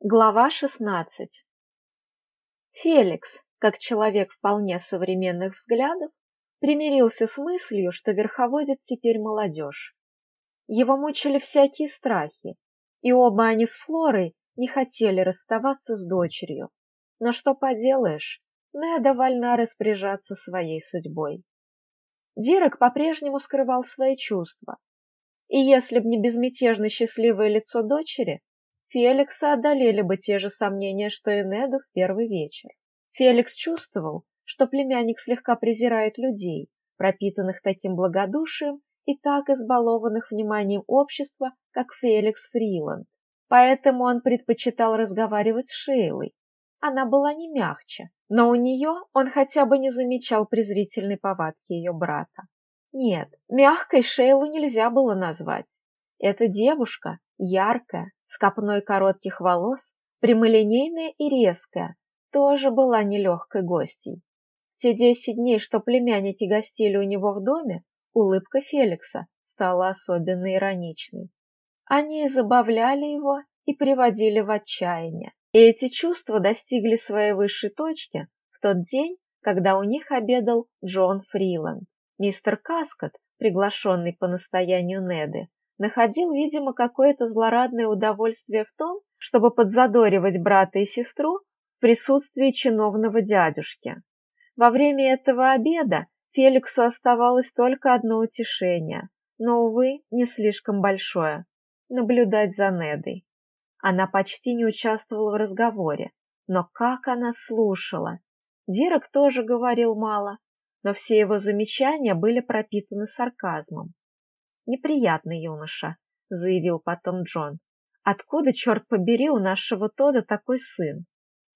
Глава 16. Феликс, как человек вполне современных взглядов, примирился с мыслью, что верховодит теперь молодежь. Его мучили всякие страхи, и оба они с Флорой не хотели расставаться с дочерью. Но что поделаешь, Неда вольна распоряжаться своей судьбой. Дирек по-прежнему скрывал свои чувства, и если б не безмятежно счастливое лицо дочери, Феликса одолели бы те же сомнения, что и Неду в первый вечер. Феликс чувствовал, что племянник слегка презирает людей, пропитанных таким благодушием и так избалованных вниманием общества, как Феликс Фриланд. Поэтому он предпочитал разговаривать с Шейлой. Она была не мягче, но у нее он хотя бы не замечал презрительной повадки ее брата. Нет, мягкой Шейлу нельзя было назвать. Эта девушка, яркая, с копной коротких волос, прямолинейная и резкая, тоже была нелегкой гостьей. Те десять дней, что племянники гостили у него в доме, улыбка Феликса стала особенно ироничной. Они забавляли его и приводили в отчаяние. И эти чувства достигли своей высшей точки в тот день, когда у них обедал Джон Фриланд. Мистер Каскот, приглашенный по настоянию Неды, находил, видимо, какое-то злорадное удовольствие в том, чтобы подзадоривать брата и сестру в присутствии чиновного дядюшки. Во время этого обеда Феликсу оставалось только одно утешение, но, увы, не слишком большое – наблюдать за Недой. Она почти не участвовала в разговоре, но как она слушала! Дирек тоже говорил мало, но все его замечания были пропитаны сарказмом. «Неприятный юноша», — заявил потом Джон. «Откуда, черт побери, у нашего Тода такой сын?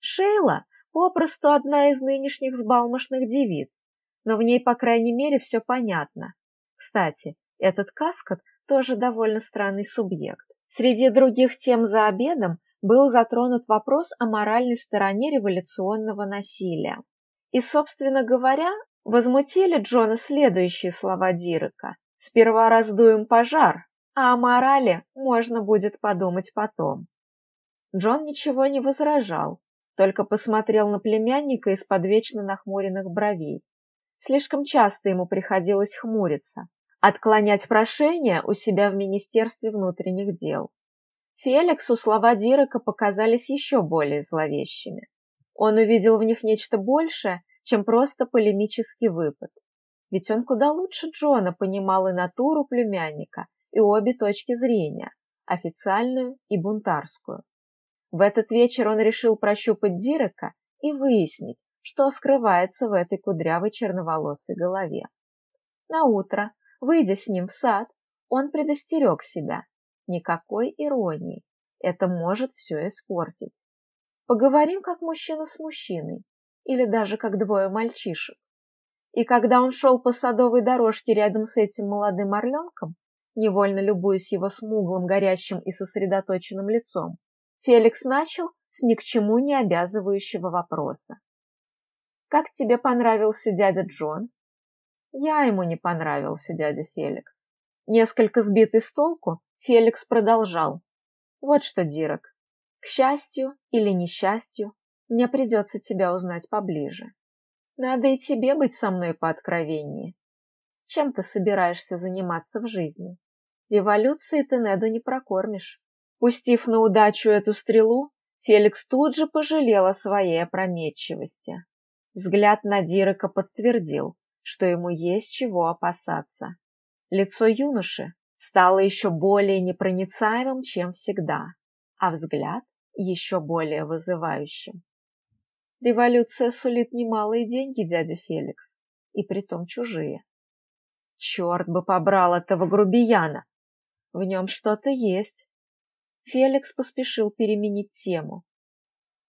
Шейла попросту одна из нынешних взбалмошных девиц, но в ней, по крайней мере, все понятно. Кстати, этот Каскот тоже довольно странный субъект. Среди других тем за обедом был затронут вопрос о моральной стороне революционного насилия. И, собственно говоря, возмутили Джона следующие слова Дирека. Сперва раздуем пожар, а о морали можно будет подумать потом. Джон ничего не возражал, только посмотрел на племянника из-под вечно нахмуренных бровей. Слишком часто ему приходилось хмуриться, отклонять прошения у себя в Министерстве внутренних дел. Феликсу слова Дирека показались еще более зловещими. Он увидел в них нечто большее, чем просто полемический выпад. Ведь он куда лучше Джона понимал и натуру племянника, и обе точки зрения, официальную и бунтарскую. В этот вечер он решил прощупать Дирека и выяснить, что скрывается в этой кудрявой черноволосой голове. На утро, выйдя с ним в сад, он предостерег себя. Никакой иронии. Это может все испортить. Поговорим как мужчина с мужчиной, или даже как двое мальчишек. И когда он шел по садовой дорожке рядом с этим молодым орленком, невольно любуясь его смуглым, горящим и сосредоточенным лицом, Феликс начал с ни к чему не обязывающего вопроса. «Как тебе понравился дядя Джон?» «Я ему не понравился, дядя Феликс». Несколько сбитый с толку, Феликс продолжал. «Вот что, Дирок, к счастью или несчастью, мне придется тебя узнать поближе. Надо и тебе быть со мной пооткровеннее. Чем ты собираешься заниматься в жизни? Революции ты Неду не прокормишь. Пустив на удачу эту стрелу, Феликс тут же пожалел о своей опрометчивости. Взгляд на Дирека подтвердил, что ему есть чего опасаться. Лицо юноши стало еще более непроницаемым, чем всегда, а взгляд еще более вызывающим. Революция сулит немалые деньги, дядя Феликс, и притом чужие. Черт бы побрал этого грубияна! В нем что-то есть. Феликс поспешил переменить тему.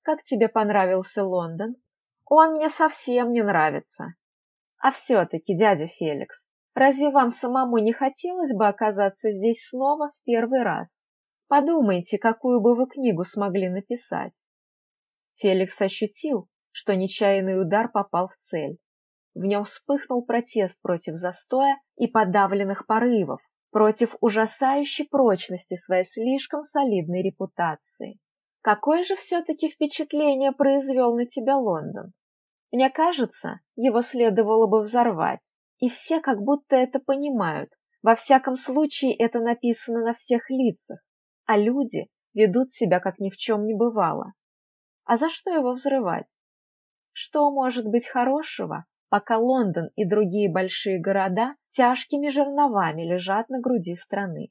Как тебе понравился Лондон? Он мне совсем не нравится. А все-таки, дядя Феликс, разве вам самому не хотелось бы оказаться здесь снова в первый раз? Подумайте, какую бы вы книгу смогли написать. Феликс ощутил, что нечаянный удар попал в цель. В нем вспыхнул протест против застоя и подавленных порывов, против ужасающей прочности своей слишком солидной репутации. Какое же все-таки впечатление произвел на тебя Лондон? Мне кажется, его следовало бы взорвать, и все как будто это понимают. Во всяком случае, это написано на всех лицах, а люди ведут себя, как ни в чем не бывало. А за что его взрывать? Что может быть хорошего, пока Лондон и другие большие города тяжкими жерновами лежат на груди страны?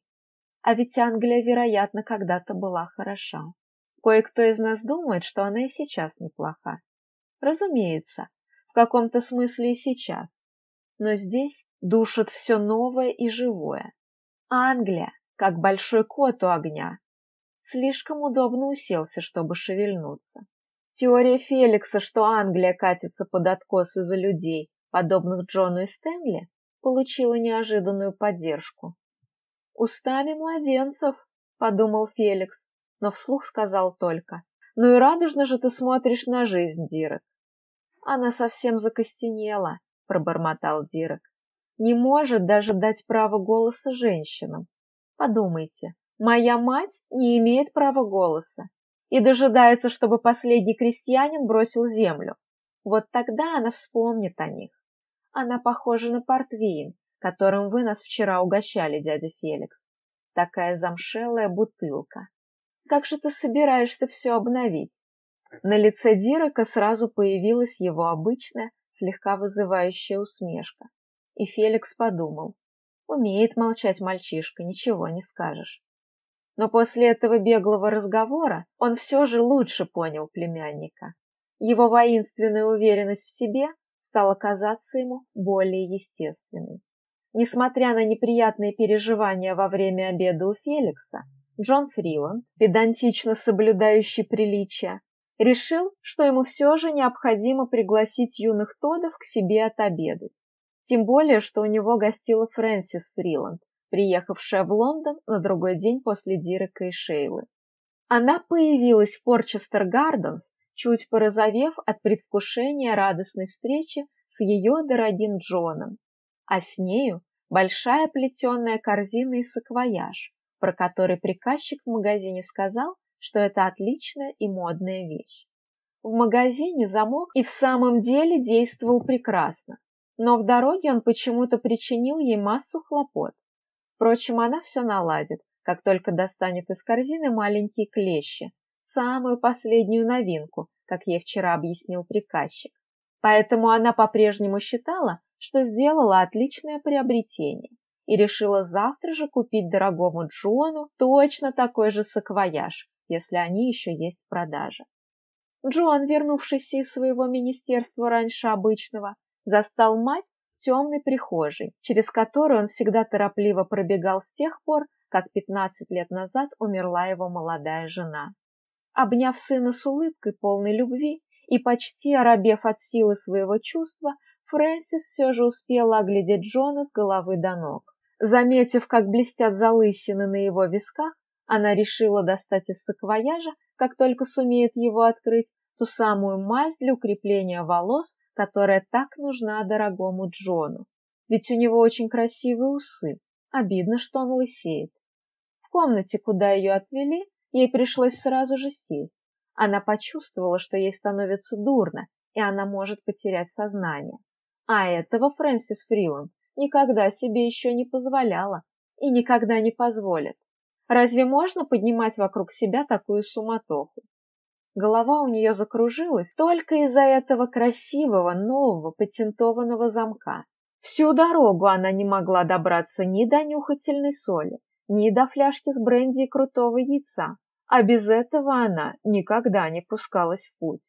А ведь Англия, вероятно, когда-то была хороша. Кое-кто из нас думает, что она и сейчас неплоха. Разумеется, в каком-то смысле и сейчас. Но здесь душит все новое и живое. Англия, как большой кот у огня, слишком удобно уселся, чтобы шевельнуться. Теория Феликса, что Англия катится под откос из-за людей, подобных Джону и Стэнли, получила неожиданную поддержку. «Устами младенцев», — подумал Феликс, но вслух сказал только, «Ну и радужно же ты смотришь на жизнь, Дирек». «Она совсем закостенела», — пробормотал Дирек. «Не может даже дать право голоса женщинам. Подумайте, моя мать не имеет права голоса и дожидается, чтобы последний крестьянин бросил землю. Вот тогда она вспомнит о них. Она похожа на портвейн, которым вы нас вчера угощали, дядя Феликс. Такая замшелая бутылка. Как же ты собираешься все обновить? На лице Дирека сразу появилась его обычная, слегка вызывающая усмешка. И Феликс подумал, умеет молчать мальчишка, ничего не скажешь. Но после этого беглого разговора он все же лучше понял племянника. Его воинственная уверенность в себе стала казаться ему более естественной. Несмотря на неприятные переживания во время обеда у Феликса, Джон Фриланд, педантично соблюдающий приличия, решил, что ему все же необходимо пригласить юных Тодов к себе отобедать. Тем более, что у него гостила Фрэнсис Фриланд, приехавшая в Лондон на другой день после Дирека и Шейлы. Она появилась в Порчестер Гарденс, чуть порозовев от предвкушения радостной встречи с ее дорогим Джоном, а с нею большая плетеная корзина и саквояж, про который приказчик в магазине сказал, что это отличная и модная вещь. В магазине замок и в самом деле действовал прекрасно, но в дороге он почему-то причинил ей массу хлопот. Впрочем, она все наладит, как только достанет из корзины маленькие клещи, самую последнюю новинку, как ей вчера объяснил приказчик. Поэтому она по-прежнему считала, что сделала отличное приобретение и решила завтра же купить дорогому Джону точно такой же саквояж, если они еще есть в продаже. Джон, вернувшийся из своего министерства раньше обычного, застал мать темной прихожей, через которую он всегда торопливо пробегал с тех пор, как 15 лет назад умерла его молодая жена. Обняв сына с улыбкой полной любви и почти оробев от силы своего чувства, Фрэнсис все же успела оглядеть Джона с головы до ног. Заметив, как блестят залысины на его висках, она решила достать из саквояжа, как только сумеет его открыть, ту самую мазь для укрепления волос, которая так нужна дорогому Джону. Ведь у него очень красивые усы. Обидно, что он лысеет. В комнате, куда ее отвели, ей пришлось сразу же сесть. Она почувствовала, что ей становится дурно, и она может потерять сознание. А этого Фрэнсис Фриланд никогда себе еще не позволяла и никогда не позволит. Разве можно поднимать вокруг себя такую суматоху? Голова у нее закружилась только из-за этого красивого нового патентованного замка. Всю дорогу она не могла добраться ни до нюхательной соли, ни до фляжки с бренди и крутого яйца, а без этого она никогда не пускалась в путь.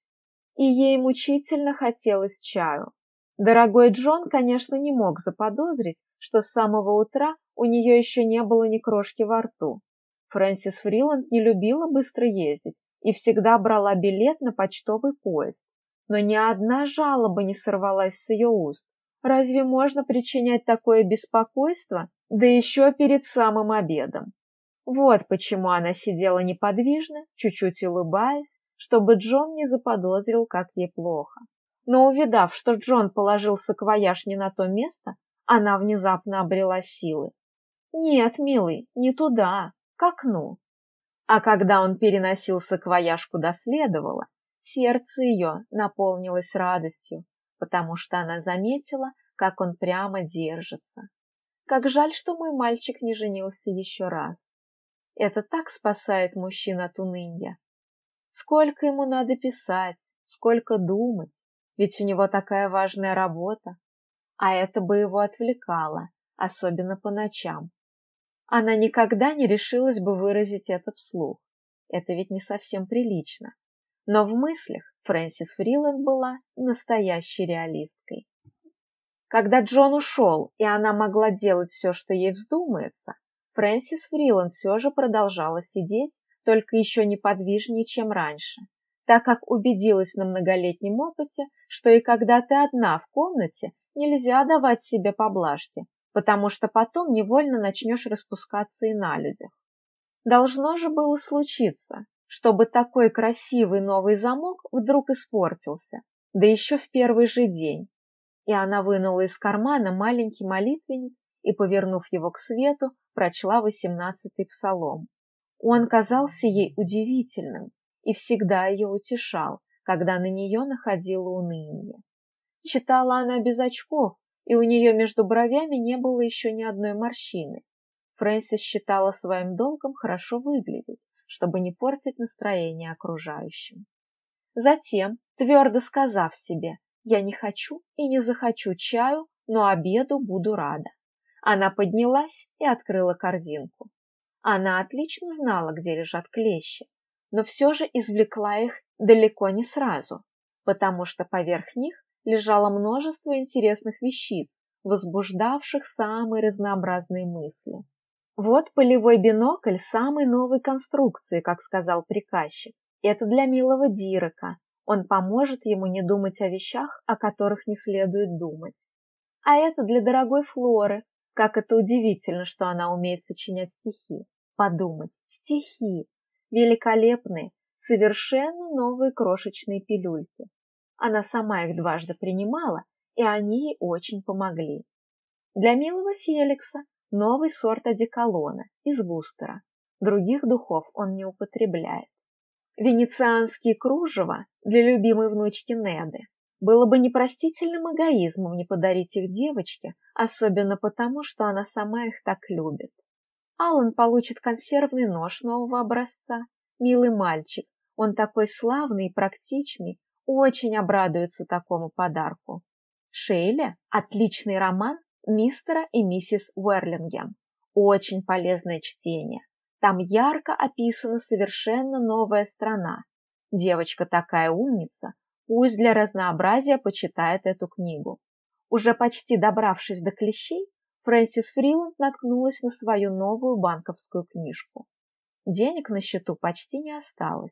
И ей мучительно хотелось чаю. Дорогой Джон, конечно, не мог заподозрить, что с самого утра у нее еще не было ни крошки во рту. Фрэнсис Фриланд не любила быстро ездить, и всегда брала билет на почтовый поезд. Но ни одна жалоба не сорвалась с ее уст. Разве можно причинять такое беспокойство, да еще перед самым обедом? Вот почему она сидела неподвижно, чуть-чуть улыбаясь, чтобы Джон не заподозрил, как ей плохо. Но увидав, что Джон положил саквояж не на то место, она внезапно обрела силы. «Нет, милый, не туда, к окну. А когда он переносил саквояж куда следовало, сердце ее наполнилось радостью, потому что она заметила, как он прямо держится. Как жаль, что мой мальчик не женился еще раз. Это так спасает мужчин от уныния. Сколько ему надо писать, сколько думать, ведь у него такая важная работа. А это бы его отвлекало, особенно по ночам. Она никогда не решилась бы выразить это вслух. Это ведь не совсем прилично. Но в мыслях Фрэнсис Фриланд была настоящей реалисткой. Когда Джон ушел, и она могла делать все, что ей вздумается, Фрэнсис Фриланд все же продолжала сидеть, только еще неподвижнее, чем раньше, так как убедилась на многолетнем опыте, что и когда ты одна в комнате, нельзя давать себе поблажки, потому что потом невольно начнешь распускаться и на людях. Должно же было случиться, чтобы такой красивый новый замок вдруг испортился, да еще в первый же день. И она вынула из кармана маленький молитвенник и, повернув его к свету, прочла восемнадцатый псалом. Он казался ей удивительным и всегда ее утешал, когда на нее находило уныние. Читала она без очков, и у нее между бровями не было еще ни одной морщины. Фрэнсис считала своим долгом хорошо выглядеть, чтобы не портить настроение окружающим. Затем, твердо сказав себе, я не хочу и не захочу чаю, но обеду буду рада. Она поднялась и открыла корзинку. Она отлично знала, где лежат клещи, но все же извлекла их далеко не сразу, потому что поверх них лежало множество интересных вещиц, возбуждавших самые разнообразные мысли. Вот полевой бинокль самой новой конструкции, как сказал приказчик. Это для милого Дирека. Он поможет ему не думать о вещах, о которых не следует думать. А это для дорогой Флоры. Как это удивительно, что она умеет сочинять стихи. Подумать, стихи. Великолепные, совершенно новые крошечные пилюльки. Она сама их дважды принимала, и они ей очень помогли. Для милого Феликса новый сорт одеколона из бустера. Других духов он не употребляет. Венецианские кружева для любимой внучки Неды. Было бы непростительным эгоизмом не подарить их девочке, особенно потому, что она сама их так любит. Алан получит консервный нож нового образца. Милый мальчик, он такой славный и практичный, очень обрадуется такому подарку. Шейля – отличный роман мистера и миссис Уэрлингем. Очень полезное чтение. Там ярко описана совершенно новая страна. Девочка такая умница, пусть для разнообразия почитает эту книгу. Уже почти добравшись до клещей, Фрэнсис Фриланд наткнулась на свою новую банковскую книжку. Денег на счету почти не осталось,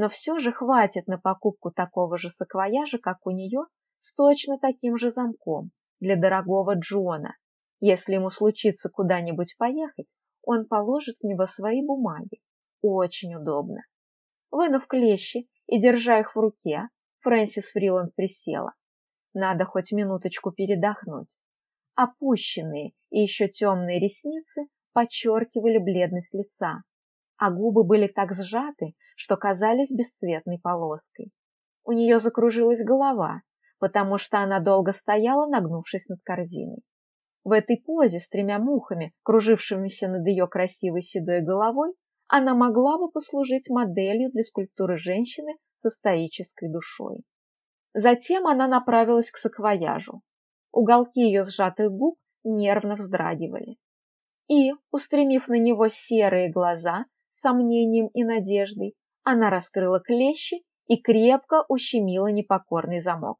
но все же хватит на покупку такого же саквояжа, как у нее, с точно таким же замком для дорогого Джона. Если ему случится куда-нибудь поехать, он положит в него свои бумаги. Очень удобно. Вынув клещи и держа их в руке, Фрэнсис Фриланд присела. Надо хоть минуточку передохнуть. Опущенные и еще темные ресницы подчеркивали бледность лица, а губы были так сжаты, что казались бесцветной полоской. У нее закружилась голова, потому что она долго стояла, нагнувшись над корзиной. В этой позе с тремя мухами, кружившимися над ее красивой седой головой, она могла бы послужить моделью для скульптуры женщины со стоической душой. Затем она направилась к саквояжу. Уголки ее сжатых губ нервно вздрагивали. И, устремив на него серые глаза с сомнением и надеждой, она раскрыла клещи и крепко ущемила непокорный замок.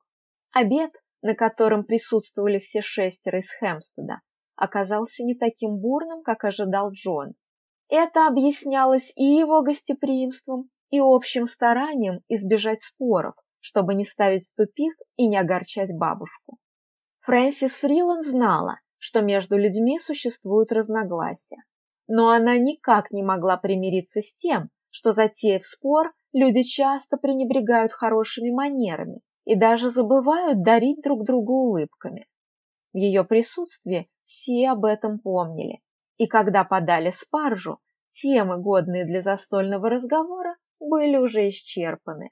Обед, на котором присутствовали все шестеро из Хэмстеда, оказался не таким бурным, как ожидал Джон. Это объяснялось и его гостеприимством, и общим старанием избежать споров, чтобы не ставить в тупик и не огорчать бабушку. Фрэнсис Фриланд знала, что между людьми существуют разногласия, но она никак не могла примириться с тем, что, затеяв спор, люди часто пренебрегают хорошими манерами и даже забывают дарить друг другу улыбками. В ее присутствии все об этом помнили, и когда подали спаржу, темы, годные для застольного разговора, были уже исчерпаны.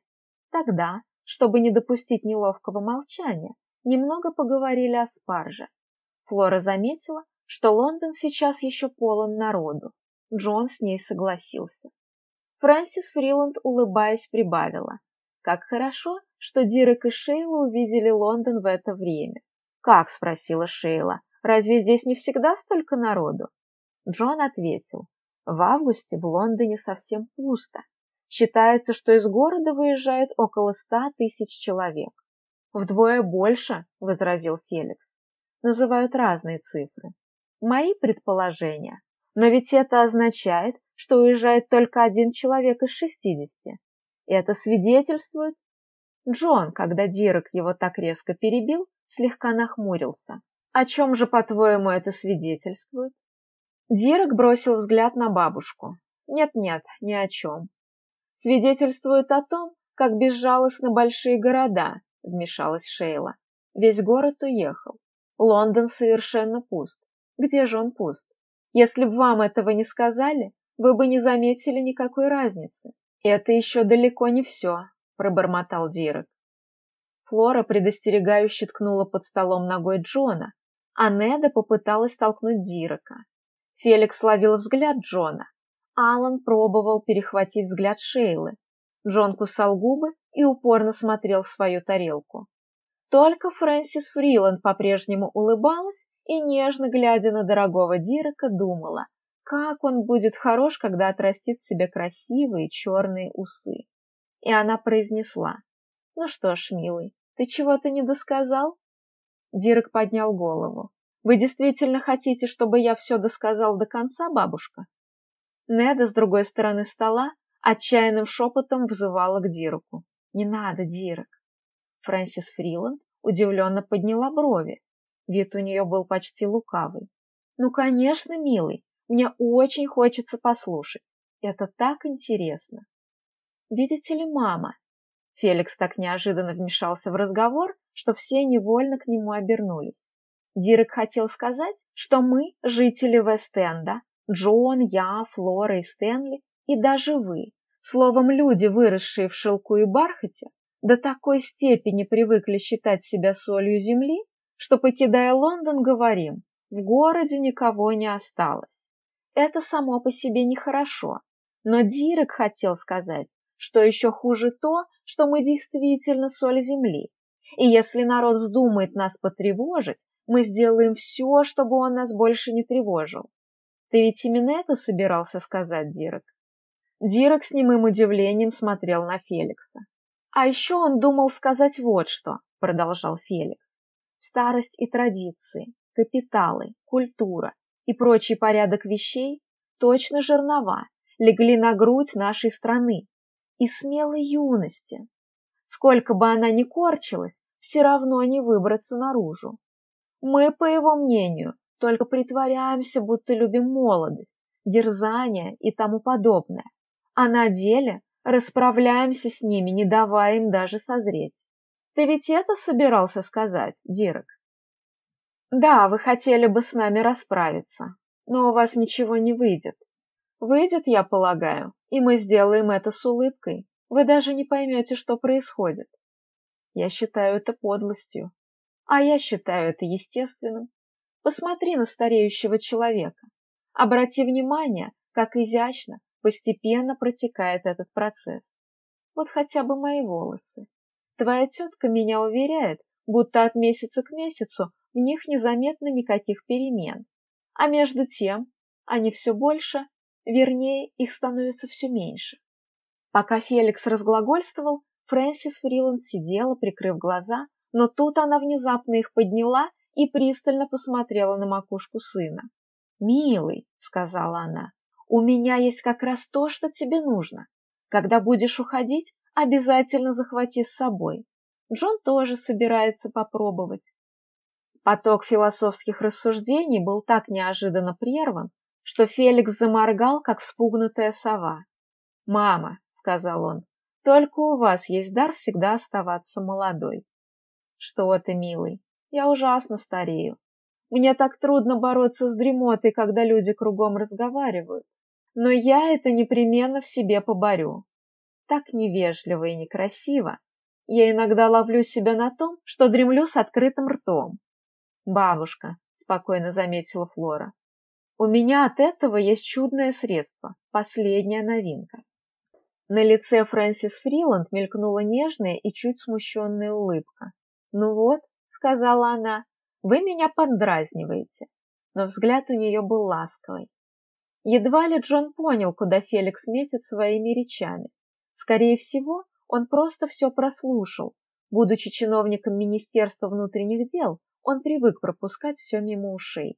Тогда, чтобы не допустить неловкого молчания, немного поговорили о спарже. Флора заметила, что Лондон сейчас еще полон народу. Джон с ней согласился. Фрэнсис Фриланд, улыбаясь, прибавила. Как хорошо, что Дирек и Шейла увидели Лондон в это время. «Как?» – спросила Шейла. «Разве здесь не всегда столько народу?» Джон ответил. «В августе в Лондоне совсем пусто. Считается, что из города выезжает около ста тысяч человек. Вдвое больше, возразил Феликс. Называют разные цифры. Мои предположения. Но ведь это означает, что уезжает только один человек из шестидесяти. Это свидетельствует... Джон, когда Дирек его так резко перебил, слегка нахмурился. О чем же, по-твоему, это свидетельствует? Дирек бросил взгляд на бабушку. Нет-нет, ни о чем свидетельствует о том, как безжалостны большие города, вмешалась Шейла. Весь город уехал. Лондон совершенно пуст. Где же он пуст? Если бы вам этого не сказали, вы бы не заметили никакой разницы. Это еще далеко не все, пробормотал Дирек. Флора предостерегающе ткнула под столом ногой Джона, а Неда попыталась толкнуть Дирека. Феликс ловил взгляд Джона, Алан пробовал перехватить взгляд Шейлы. Джон кусал губы и упорно смотрел в свою тарелку. Только Фрэнсис Фриланд по-прежнему улыбалась и, нежно глядя на дорогого Дирека, думала, как он будет хорош, когда отрастит себе красивые черные усы. И она произнесла, «Ну что ж, милый, ты чего-то не досказал?» Дирек поднял голову. «Вы действительно хотите, чтобы я все досказал до конца, бабушка?» Неда с другой стороны стола отчаянным шепотом взывала к Дироку. «Не надо, Дирок!» Фрэнсис Фриланд удивленно подняла брови. Вид у нее был почти лукавый. «Ну, конечно, милый, мне очень хочется послушать. Это так интересно!» «Видите ли, мама?» Феликс так неожиданно вмешался в разговор, что все невольно к нему обернулись. Дирек хотел сказать, что мы, жители Вест-Энда, Джон, я, Флора и Стэнли, и даже вы, словом, люди, выросшие в шелку и бархате, до такой степени привыкли считать себя солью земли, что, покидая Лондон, говорим, в городе никого не осталось. Это само по себе нехорошо, но Дирек хотел сказать, что еще хуже то, что мы действительно соль земли, и если народ вздумает нас потревожить, мы сделаем все, чтобы он нас больше не тревожил. Ты ведь именно это собирался сказать, Дирек? Дирек с немым удивлением смотрел на Феликса. А еще он думал сказать вот что, продолжал Феликс. Старость и традиции, капиталы, культура и прочий порядок вещей точно жернова легли на грудь нашей страны и смелой юности. Сколько бы она ни корчилась, все равно не выбраться наружу. Мы, по его мнению, только притворяемся, будто любим молодость, дерзание и тому подобное, а на деле расправляемся с ними, не давая им даже созреть. Ты ведь это собирался сказать, Дирек? Да, вы хотели бы с нами расправиться, но у вас ничего не выйдет. Выйдет, я полагаю, и мы сделаем это с улыбкой. Вы даже не поймете, что происходит. Я считаю это подлостью, а я считаю это естественным. Посмотри на стареющего человека. Обрати внимание, как изящно, постепенно протекает этот процесс. Вот хотя бы мои волосы. Твоя тетка меня уверяет, будто от месяца к месяцу в них незаметно никаких перемен. А между тем они все больше, вернее, их становится все меньше. Пока Феликс разглагольствовал, Фрэнсис Фриланд сидела, прикрыв глаза, но тут она внезапно их подняла и пристально посмотрела на макушку сына. «Милый», — сказала она, — «у меня есть как раз то, что тебе нужно. Когда будешь уходить, обязательно захвати с собой. Джон тоже собирается попробовать». Поток философских рассуждений был так неожиданно прерван, что Феликс заморгал, как вспугнутая сова. «Мама», — сказал он, — «только у вас есть дар всегда оставаться молодой». «Что ты, милый, я ужасно старею. Мне так трудно бороться с дремотой, когда люди кругом разговаривают. но я это непременно в себе поборю. Так невежливо и некрасиво. Я иногда ловлю себя на том, что дремлю с открытым ртом. Бабушка, спокойно заметила Флора, у меня от этого есть чудное средство, последняя новинка. На лице Фрэнсис Фриланд мелькнула нежная и чуть смущенная улыбка. «Ну вот», — сказала она, — «вы меня поддразниваете». Но взгляд у нее был ласковый. Едва ли Джон понял, куда Феликс метит своими речами. Скорее всего, он просто все прослушал. Будучи чиновником Министерства внутренних дел, он привык пропускать все мимо ушей.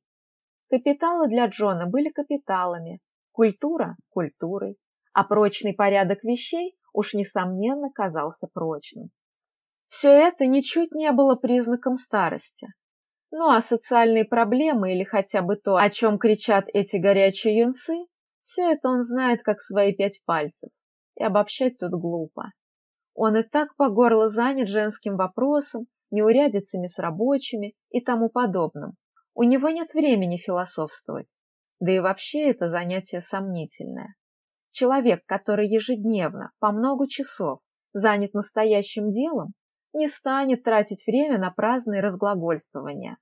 Капиталы для Джона были капиталами, культура – культурой, а прочный порядок вещей уж несомненно казался прочным. Все это ничуть не было признаком старости. Ну а социальные проблемы или хотя бы то, о чем кричат эти горячие юнцы, все это он знает как свои пять пальцев, и обобщать тут глупо. Он и так по горло занят женским вопросом, неурядицами с рабочими и тому подобным. У него нет времени философствовать, да и вообще это занятие сомнительное. Человек, который ежедневно, по много часов, занят настоящим делом, не станет тратить время на праздные разглагольствования.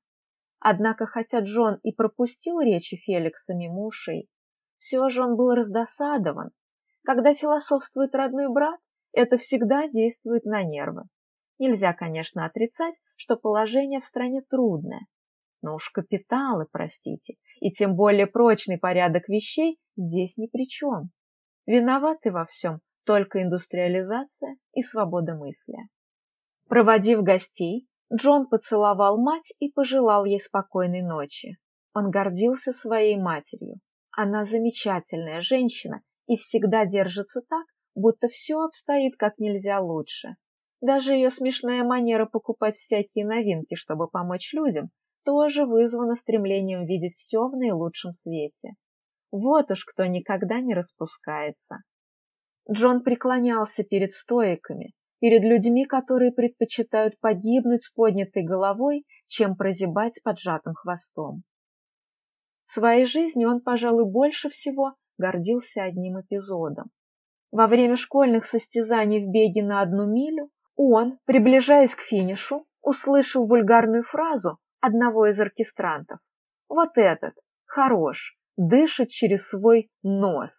Однако, хотя Джон и пропустил речи Феликса мимо ушей, все же он был раздосадован. Когда философствует родной брат, это всегда действует на нервы. Нельзя, конечно, отрицать, что положение в стране трудное. Но уж капиталы, простите, и тем более прочный порядок вещей здесь ни при чем. Виноваты во всем только индустриализация и свобода мысли. Проводив гостей, Джон поцеловал мать и пожелал ей спокойной ночи. Он гордился своей матерью. Она замечательная женщина и всегда держится так, будто все обстоит как нельзя лучше. Даже ее смешная манера покупать всякие новинки, чтобы помочь людям, тоже вызвана стремлением видеть все в наилучшем свете. Вот уж кто никогда не распускается. Джон преклонялся перед стоиками, перед людьми, которые предпочитают погибнуть с поднятой головой, чем прозябать с поджатым хвостом. В своей жизни он, пожалуй, больше всего гордился одним эпизодом. Во время школьных состязаний в беге на одну милю он, приближаясь к финишу, услышал вульгарную фразу одного из оркестрантов. «Вот этот, хорош, дышит через свой нос.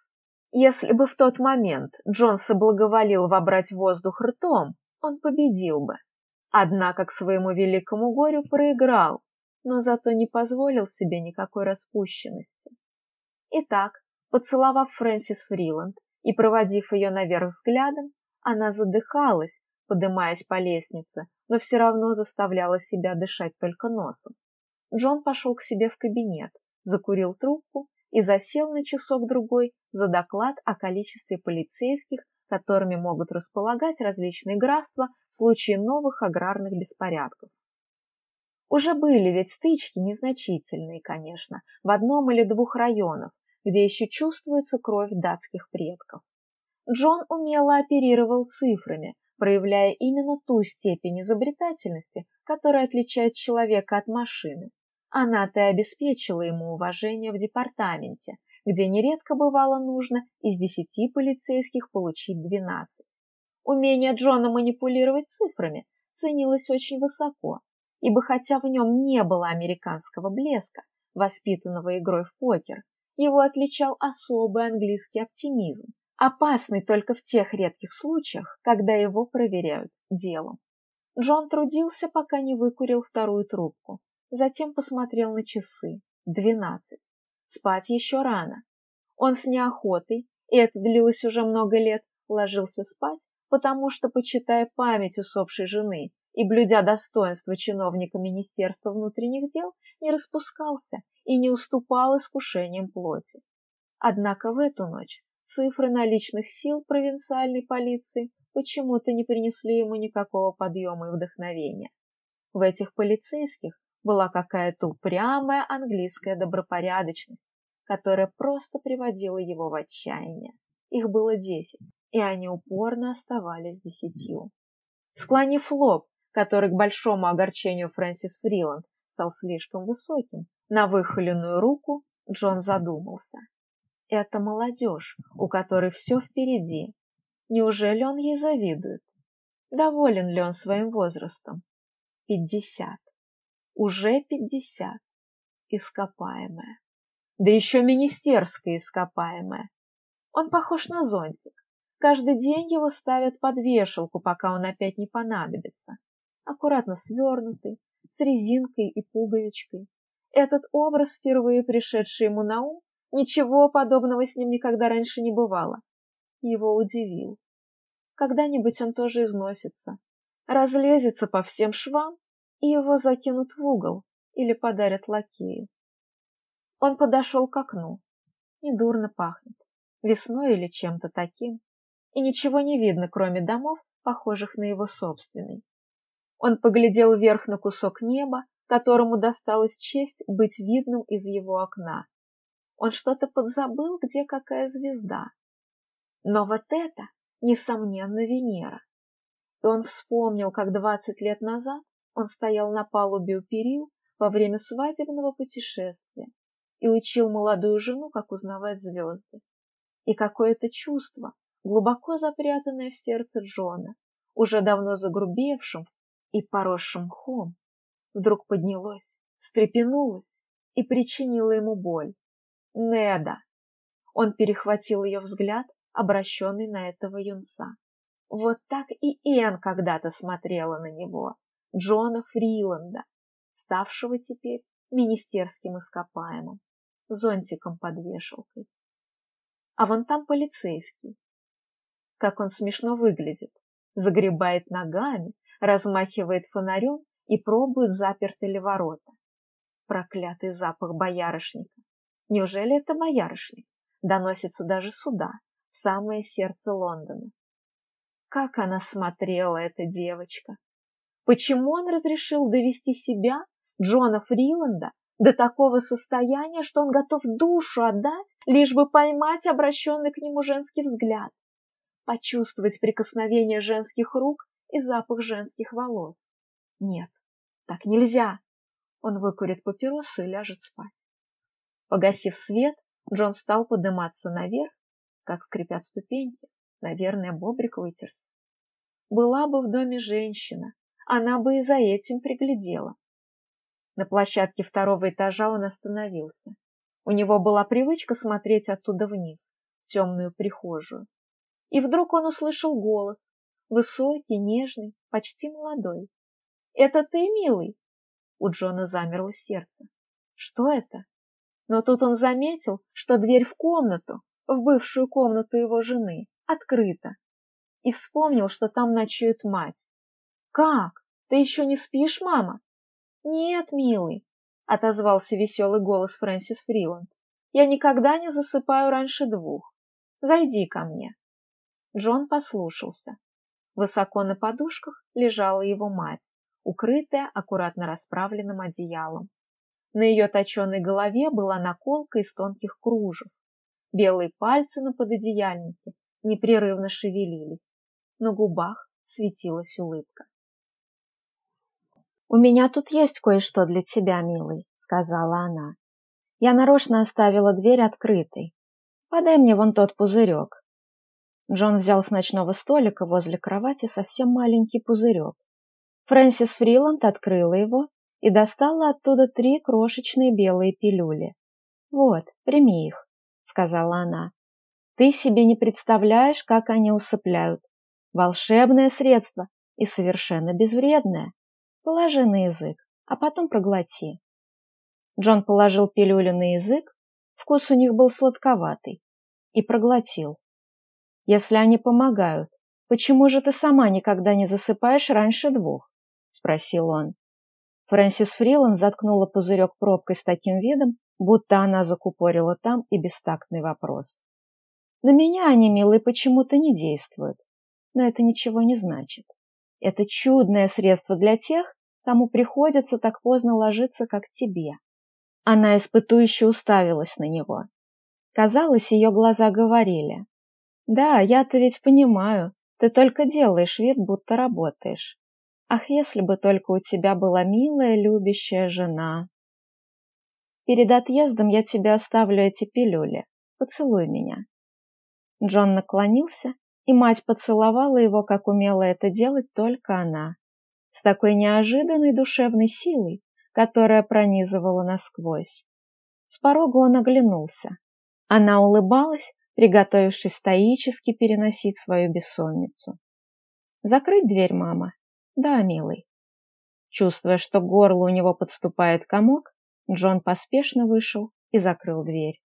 Если бы в тот момент Джон соблаговолил вобрать воздух ртом, он победил бы. Однако к своему великому горю проиграл, но зато не позволил себе никакой распущенности. Итак, поцеловав Фрэнсис Фриланд и проводив ее наверх взглядом, она задыхалась, подымаясь по лестнице, но все равно заставляла себя дышать только носом. Джон пошел к себе в кабинет, закурил трубку и засел на часок-другой за доклад о количестве полицейских, которыми могут располагать различные графства в случае новых аграрных беспорядков. Уже были ведь стычки незначительные, конечно, в одном или двух районах, где еще чувствуется кровь датских предков. Джон умело оперировал цифрами, проявляя именно ту степень изобретательности, которая отличает человека от машины. Она-то и обеспечила ему уважение в департаменте, где нередко бывало нужно из десяти полицейских получить двенадцать. Умение Джона манипулировать цифрами ценилось очень высоко, ибо хотя в нем не было американского блеска, воспитанного игрой в покер, его отличал особый английский оптимизм, опасный только в тех редких случаях, когда его проверяют делом. Джон трудился, пока не выкурил вторую трубку, затем посмотрел на часы. Двенадцать. Спать еще рано. Он с неохотой, и это длилось уже много лет, ложился спать, потому что, почитая память усопшей жены и блюдя достоинство чиновника Министерства внутренних дел, не распускался и не уступал искушениям плоти. Однако в эту ночь цифры наличных сил провинциальной полиции почему-то не принесли ему никакого подъема и вдохновения. В этих полицейских была какая-то упрямая английская добропорядочность, которая просто приводила его в отчаяние. Их было десять, и они упорно оставались десятью. Склонив лоб, который к большому огорчению Фрэнсис Фриланд стал слишком высоким, на выхоленную руку Джон задумался. Это молодежь, у которой все впереди. Неужели он ей завидует? Доволен ли он своим возрастом? Пятьдесят. Уже пятьдесят. Ископаемая. Да еще министерская ископаемая. Он похож на зонтик. Каждый день его ставят под вешалку, пока он опять не понадобится. Аккуратно свернутый, с резинкой и пуговичкой. Этот образ, впервые пришедший ему на ум, ничего подобного с ним никогда раньше не бывало. Его удивил. Когда-нибудь он тоже износится, разлезется по всем швам, и его закинут в угол или подарят лакею. Он подошел к окну. Недурно пахнет, весной или чем-то таким, и ничего не видно, кроме домов, похожих на его собственный. Он поглядел вверх на кусок неба, которому досталась честь быть видным из его окна. Он что-то подзабыл, где какая звезда. Но вот это, несомненно, Венера. И он вспомнил, как двадцать лет назад он стоял на палубе у перил во время свадебного путешествия и учил молодую жену, как узнавать звезды. И какое-то чувство, глубоко запрятанное в сердце Джона, уже давно загрубевшим и поросшим мхом, вдруг поднялось, встрепенулось и причинило ему боль. Неда! Он перехватил ее взгляд, обращенный на этого юнца. Вот так и Эн когда-то смотрела на него, Джона Фриланда, ставшего теперь министерским ископаемым, зонтиком под вешалкой. А вон там полицейский. Как он смешно выглядит, загребает ногами, размахивает фонарем и пробует, заперты ли ворота. Проклятый запах боярышника. Неужели это боярышник? Доносится даже сюда, в самое сердце Лондона. Как она смотрела, эта девочка! Почему он разрешил довести себя, Джона Фриланда, до такого состояния, что он готов душу отдать, лишь бы поймать обращенный к нему женский взгляд, почувствовать прикосновение женских рук и запах женских волос? Нет, так нельзя. Он выкурит папиросу и ляжет спать. Погасив свет, Джон стал подниматься наверх, как скрипят ступеньки. Наверное, бобрик вытерся. Была бы в доме женщина, она бы и за этим приглядела. На площадке второго этажа он остановился. У него была привычка смотреть оттуда вниз, в темную прихожую. И вдруг он услышал голос, высокий, нежный, почти молодой. «Это ты, милый?» У Джона замерло сердце. «Что это?» Но тут он заметил, что дверь в комнату, в бывшую комнату его жены, открыта. И вспомнил, что там ночует мать. «Как? Ты еще не спишь, мама?» «Нет, милый», — отозвался веселый голос Фрэнсис Фриланд. «Я никогда не засыпаю раньше двух. Зайди ко мне». Джон послушался. Высоко на подушках лежала его мать укрытая аккуратно расправленным одеялом. На ее точеной голове была наколка из тонких кружев. Белые пальцы на пододеяльнике непрерывно шевелились. На губах светилась улыбка. «У меня тут есть кое-что для тебя, милый», — сказала она. «Я нарочно оставила дверь открытой. Подай мне вон тот пузырек». Джон взял с ночного столика возле кровати совсем маленький пузырек Фрэнсис Фриланд открыла его и достала оттуда три крошечные белые пилюли. «Вот, прими их», — сказала она. «Ты себе не представляешь, как они усыпляют. Волшебное средство и совершенно безвредное. Положи на язык, а потом проглоти». Джон положил пилюлю на язык, вкус у них был сладковатый, и проглотил. «Если они помогают, почему же ты сама никогда не засыпаешь раньше двух?» спросил он. Фрэнсис Фриланд заткнула пузырек пробкой с таким видом, будто она закупорила там и бестактный вопрос. На меня они, милые, почему-то не действуют, но это ничего не значит. Это чудное средство для тех, кому приходится так поздно ложиться, как тебе. Она испытующе уставилась на него. Казалось, ее глаза говорили. «Да, я-то ведь понимаю, ты только делаешь вид, будто работаешь. Ах, если бы только у тебя была милая, любящая жена. Перед отъездом я тебе оставлю эти пилюли. поцелуй меня». Джон наклонился, и мать поцеловала его, как умела это делать только она, с такой неожиданной душевной силой, которая пронизывала насквозь. С порога он оглянулся. Она улыбалась, приготовившись стоически переносить свою бессонницу. «Закрыть дверь, мама?» «Да, милый». Чувствуя, что горло у него подступает комок, Джон поспешно вышел и закрыл дверь.